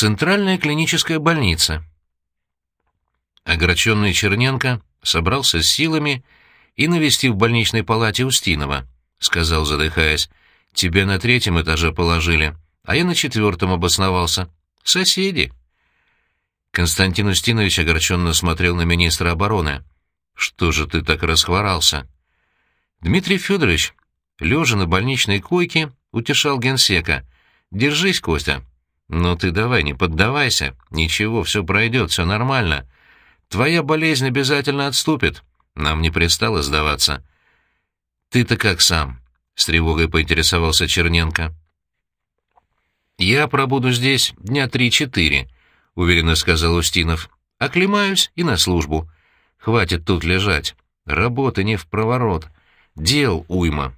Центральная клиническая больница. Огорченный Черненко собрался с силами и, навестив в больничной палате Устинова, сказал, задыхаясь, «Тебя на третьем этаже положили, а я на четвертом обосновался. Соседи». Константин Устинович огорченно смотрел на министра обороны. «Что же ты так расхворался?» Дмитрий Федорович, лежа на больничной койке, утешал генсека. «Держись, Костя, «Ну ты давай, не поддавайся. Ничего, все пройдет, все нормально. Твоя болезнь обязательно отступит. Нам не пристало сдаваться». «Ты-то как сам?» — с тревогой поинтересовался Черненко. «Я пробуду здесь дня три-четыре», — уверенно сказал Устинов. «Оклемаюсь и на службу. Хватит тут лежать. Работы не в проворот. Дел уйма.